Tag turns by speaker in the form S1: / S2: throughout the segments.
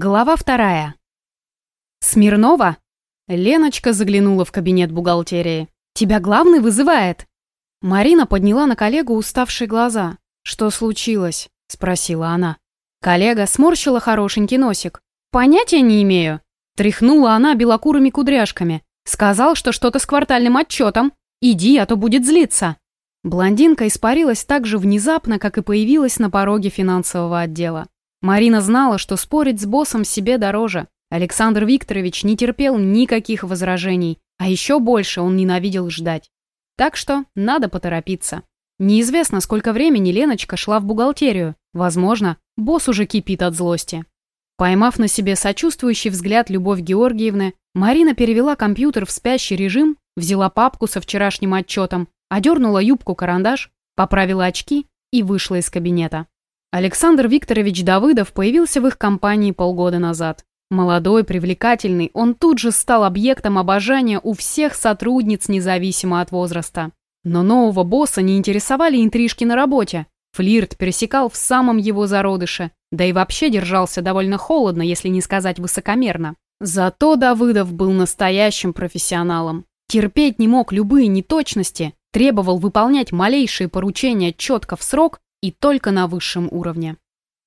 S1: Глава вторая. «Смирнова?» Леночка заглянула в кабинет бухгалтерии. «Тебя главный вызывает?» Марина подняла на коллегу уставшие глаза. «Что случилось?» – спросила она. Коллега сморщила хорошенький носик. «Понятия не имею». Тряхнула она белокурыми кудряшками. Сказал, что что-то с квартальным отчетом. Иди, а то будет злиться. Блондинка испарилась так же внезапно, как и появилась на пороге финансового отдела. Марина знала, что спорить с боссом себе дороже. Александр Викторович не терпел никаких возражений, а еще больше он ненавидел ждать. Так что надо поторопиться. Неизвестно, сколько времени Леночка шла в бухгалтерию. Возможно, босс уже кипит от злости. Поймав на себе сочувствующий взгляд Любовь Георгиевны, Марина перевела компьютер в спящий режим, взяла папку со вчерашним отчетом, одернула юбку-карандаш, поправила очки и вышла из кабинета. Александр Викторович Давыдов появился в их компании полгода назад. Молодой, привлекательный, он тут же стал объектом обожания у всех сотрудниц, независимо от возраста. Но нового босса не интересовали интрижки на работе. Флирт пересекал в самом его зародыше, да и вообще держался довольно холодно, если не сказать высокомерно. Зато Давыдов был настоящим профессионалом. Терпеть не мог любые неточности, требовал выполнять малейшие поручения четко в срок и только на высшем уровне.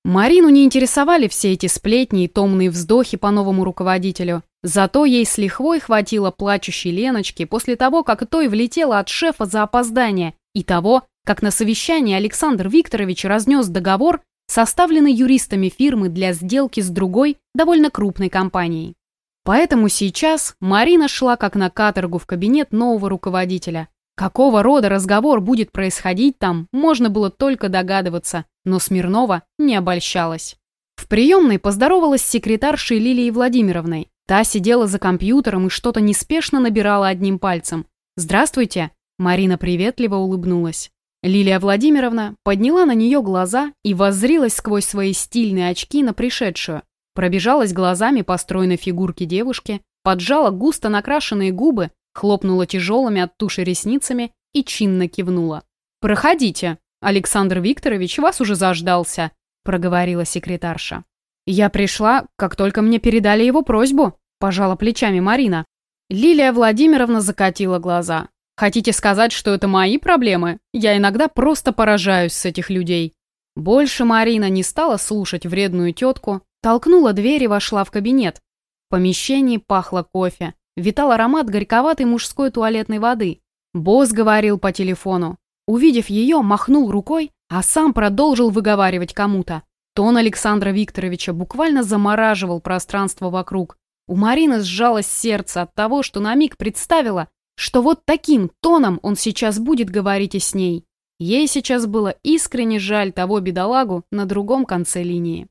S1: Марину не интересовали все эти сплетни и томные вздохи по новому руководителю. Зато ей с лихвой хватило плачущей Леночки после того, как той влетела от шефа за опоздание, и того, как на совещании Александр Викторович разнес договор, составленный юристами фирмы для сделки с другой, довольно крупной компанией. Поэтому сейчас Марина шла как на каторгу в кабинет нового руководителя, Какого рода разговор будет происходить там, можно было только догадываться, но Смирнова не обольщалась. В приемной поздоровалась с секретаршей Лилией Владимировной. Та сидела за компьютером и что-то неспешно набирала одним пальцем. «Здравствуйте!» Марина приветливо улыбнулась. Лилия Владимировна подняла на нее глаза и воззрилась сквозь свои стильные очки на пришедшую. Пробежалась глазами по стройной фигурке девушки, поджала густо накрашенные губы Хлопнула тяжелыми от туши ресницами и чинно кивнула. «Проходите, Александр Викторович вас уже заждался», — проговорила секретарша. «Я пришла, как только мне передали его просьбу», — пожала плечами Марина. Лилия Владимировна закатила глаза. «Хотите сказать, что это мои проблемы? Я иногда просто поражаюсь с этих людей». Больше Марина не стала слушать вредную тетку, толкнула дверь и вошла в кабинет. В помещении пахло кофе витал аромат горьковатой мужской туалетной воды. Босс говорил по телефону. Увидев ее, махнул рукой, а сам продолжил выговаривать кому-то. Тон Александра Викторовича буквально замораживал пространство вокруг. У Марины сжалось сердце от того, что на миг представила, что вот таким тоном он сейчас будет говорить и с ней. Ей сейчас было искренне жаль того бедолагу на другом конце линии.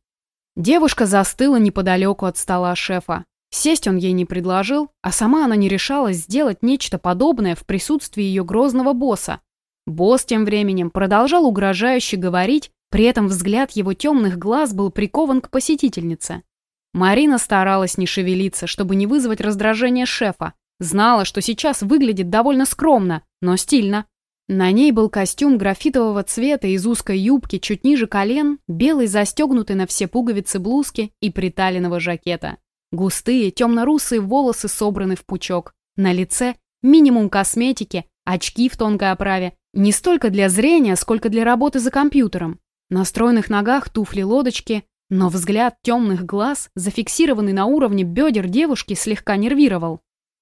S1: Девушка застыла неподалеку от стола шефа. Сесть он ей не предложил, а сама она не решалась сделать нечто подобное в присутствии ее грозного босса. Босс тем временем продолжал угрожающе говорить, при этом взгляд его темных глаз был прикован к посетительнице. Марина старалась не шевелиться, чтобы не вызвать раздражение шефа. Знала, что сейчас выглядит довольно скромно, но стильно. На ней был костюм графитового цвета из узкой юбки чуть ниже колен, белый застегнутый на все пуговицы блузки и приталенного жакета. Густые, темно-русые волосы собраны в пучок. На лице минимум косметики, очки в тонкой оправе. Не столько для зрения, сколько для работы за компьютером. На стройных ногах туфли-лодочки, но взгляд темных глаз, зафиксированный на уровне бедер девушки, слегка нервировал.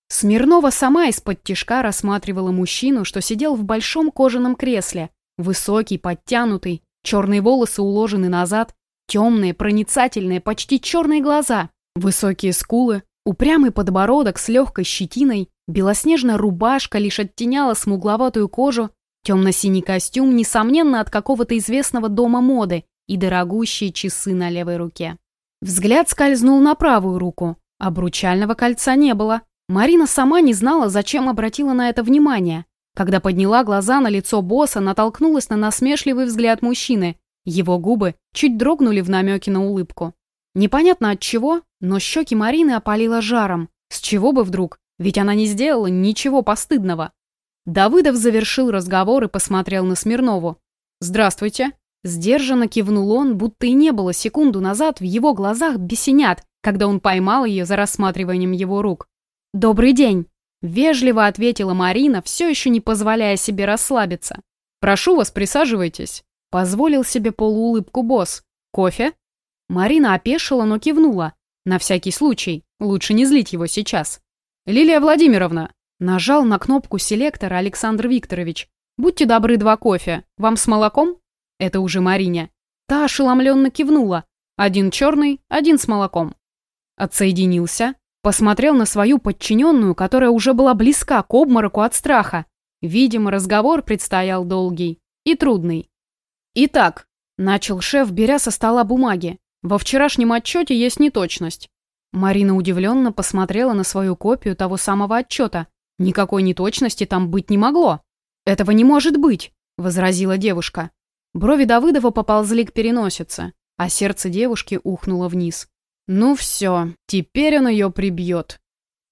S1: Смирнова сама из-под тишка рассматривала мужчину, что сидел в большом кожаном кресле. Высокий, подтянутый, черные волосы уложены назад, темные, проницательные, почти черные глаза. Высокие скулы, упрямый подбородок с легкой щетиной, белоснежная рубашка лишь оттеняла смугловатую кожу, темно-синий костюм, несомненно, от какого-то известного дома моды и дорогущие часы на левой руке. Взгляд скользнул на правую руку. Обручального кольца не было. Марина сама не знала, зачем обратила на это внимание. Когда подняла глаза на лицо босса, натолкнулась на насмешливый взгляд мужчины. Его губы чуть дрогнули в намеке на улыбку. Непонятно от чего, но щеки Марины опалило жаром. С чего бы вдруг? Ведь она не сделала ничего постыдного. Давыдов завершил разговор и посмотрел на Смирнову. «Здравствуйте». Сдержанно кивнул он, будто и не было секунду назад в его глазах бесенят, когда он поймал ее за рассматриванием его рук. «Добрый день!» — вежливо ответила Марина, все еще не позволяя себе расслабиться. «Прошу вас, присаживайтесь», — позволил себе полуулыбку босс. «Кофе?» Марина опешила, но кивнула. На всякий случай, лучше не злить его сейчас. «Лилия Владимировна!» Нажал на кнопку селектора Александр Викторович. «Будьте добры, два кофе. Вам с молоком?» Это уже Марине. Та ошеломленно кивнула. Один черный, один с молоком. Отсоединился, посмотрел на свою подчиненную, которая уже была близка к обмороку от страха. Видимо, разговор предстоял долгий и трудный. «Итак», — начал шеф, беря со стола бумаги, «во вчерашнем отчете есть неточность». Марина удивленно посмотрела на свою копию того самого отчета. Никакой неточности там быть не могло. «Этого не может быть», — возразила девушка. Брови Давыдова поползли к переносице, а сердце девушки ухнуло вниз. «Ну все, теперь он ее прибьет».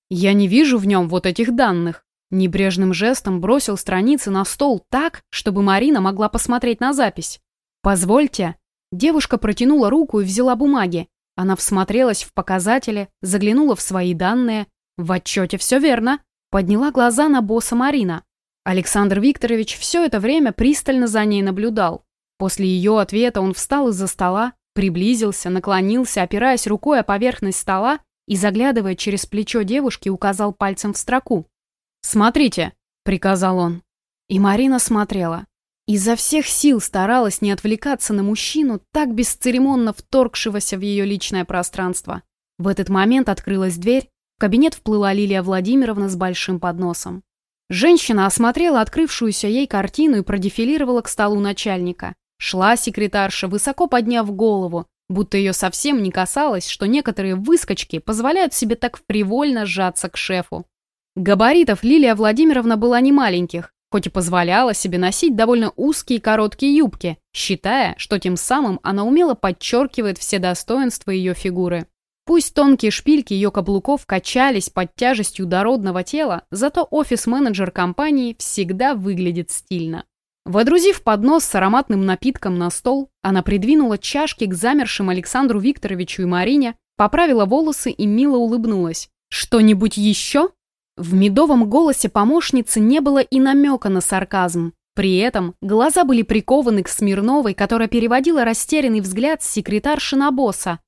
S1: «Я не вижу в нем вот этих данных». Небрежным жестом бросил страницы на стол так, чтобы Марина могла посмотреть на запись. «Позвольте». Девушка протянула руку и взяла бумаги. Она всмотрелась в показатели, заглянула в свои данные. В отчете все верно. Подняла глаза на босса Марина. Александр Викторович все это время пристально за ней наблюдал. После ее ответа он встал из-за стола, приблизился, наклонился, опираясь рукой о поверхность стола и, заглядывая через плечо девушки, указал пальцем в строку. «Смотрите», — приказал он. И Марина смотрела. Изо всех сил старалась не отвлекаться на мужчину, так бесцеремонно вторгшегося в ее личное пространство. В этот момент открылась дверь, в кабинет вплыла Лилия Владимировна с большим подносом. Женщина осмотрела открывшуюся ей картину и продефилировала к столу начальника. Шла секретарша, высоко подняв голову, будто ее совсем не касалось, что некоторые выскочки позволяют себе так фривольно сжаться к шефу. Габаритов Лилия Владимировна была не маленьких, хоть и позволяла себе носить довольно узкие короткие юбки, считая, что тем самым она умело подчеркивает все достоинства ее фигуры. Пусть тонкие шпильки ее каблуков качались под тяжестью дородного тела, зато офис-менеджер компании всегда выглядит стильно. Водрузив поднос с ароматным напитком на стол, она придвинула чашки к замершим Александру Викторовичу и Марине, поправила волосы и мило улыбнулась. «Что-нибудь еще?» В медовом голосе помощницы не было и намека на сарказм. При этом глаза были прикованы к Смирновой, которая переводила растерянный взгляд с секретарши на босса.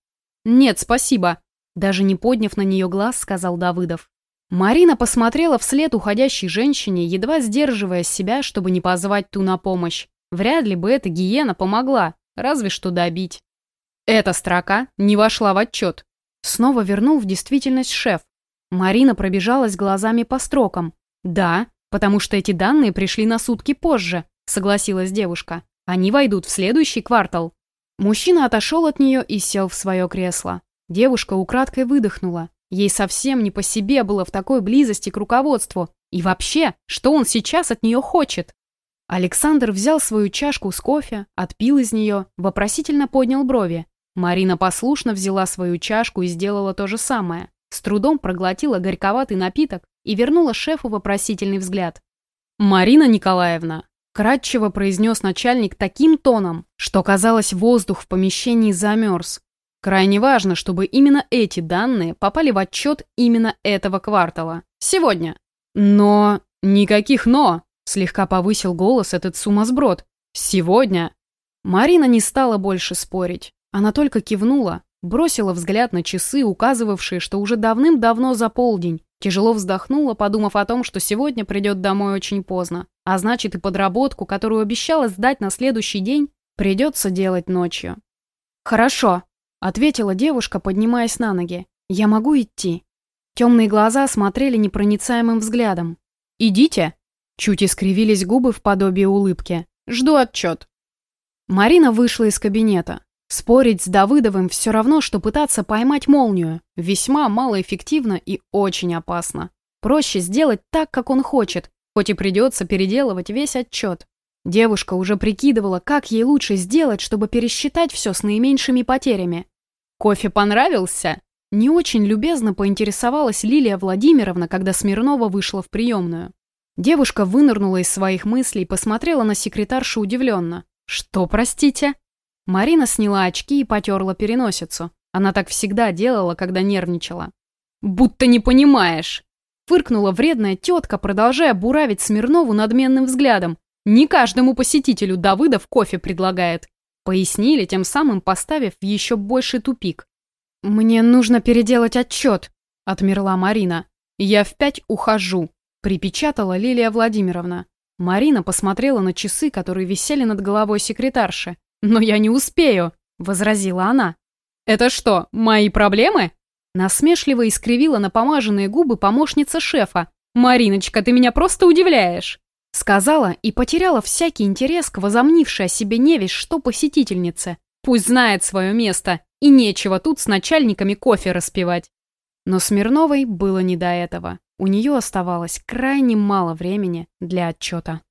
S1: «Нет, спасибо», — даже не подняв на нее глаз, сказал Давыдов. Марина посмотрела вслед уходящей женщине, едва сдерживая себя, чтобы не позвать ту на помощь. Вряд ли бы эта гиена помогла, разве что добить. Эта строка не вошла в отчет. Снова вернул в действительность шеф. Марина пробежалась глазами по строкам. «Да, потому что эти данные пришли на сутки позже», согласилась девушка. «Они войдут в следующий квартал». Мужчина отошел от нее и сел в свое кресло. Девушка украдкой выдохнула. Ей совсем не по себе было в такой близости к руководству. И вообще, что он сейчас от нее хочет? Александр взял свою чашку с кофе, отпил из нее, вопросительно поднял брови. Марина послушно взяла свою чашку и сделала то же самое. С трудом проглотила горьковатый напиток и вернула шефу вопросительный взгляд. «Марина Николаевна», — кратчево произнес начальник таким тоном, что, казалось, воздух в помещении замерз. Крайне важно, чтобы именно эти данные попали в отчет именно этого квартала. Сегодня. Но... Никаких «но», слегка повысил голос этот сумасброд. Сегодня. Марина не стала больше спорить. Она только кивнула, бросила взгляд на часы, указывавшие, что уже давным-давно за полдень. Тяжело вздохнула, подумав о том, что сегодня придет домой очень поздно. А значит, и подработку, которую обещала сдать на следующий день, придется делать ночью. «Хорошо», Ответила девушка, поднимаясь на ноги. «Я могу идти?» Темные глаза смотрели непроницаемым взглядом. «Идите!» Чуть искривились губы в подобии улыбки. «Жду отчет». Марина вышла из кабинета. Спорить с Давыдовым все равно, что пытаться поймать молнию. Весьма малоэффективно и очень опасно. Проще сделать так, как он хочет, хоть и придется переделывать весь отчет. Девушка уже прикидывала, как ей лучше сделать, чтобы пересчитать все с наименьшими потерями. «Кофе понравился?» Не очень любезно поинтересовалась Лилия Владимировна, когда Смирнова вышла в приемную. Девушка вынырнула из своих мыслей посмотрела на секретаршу удивленно. «Что, простите?» Марина сняла очки и потерла переносицу. Она так всегда делала, когда нервничала. «Будто не понимаешь!» Фыркнула вредная тетка, продолжая буравить Смирнову надменным взглядом. «Не каждому посетителю Давыдов кофе предлагает». Пояснили, тем самым поставив в еще больший тупик. «Мне нужно переделать отчет», — отмерла Марина. «Я в пять ухожу», — припечатала Лилия Владимировна. Марина посмотрела на часы, которые висели над головой секретарши. «Но я не успею», — возразила она. «Это что, мои проблемы?» Насмешливо искривила напомаженные губы помощница шефа. «Мариночка, ты меня просто удивляешь!» Сказала и потеряла всякий интерес к возомнившей о себе невесть что посетительнице. Пусть знает свое место, и нечего тут с начальниками кофе распивать. Но Смирновой было не до этого. У нее оставалось крайне мало времени для отчета.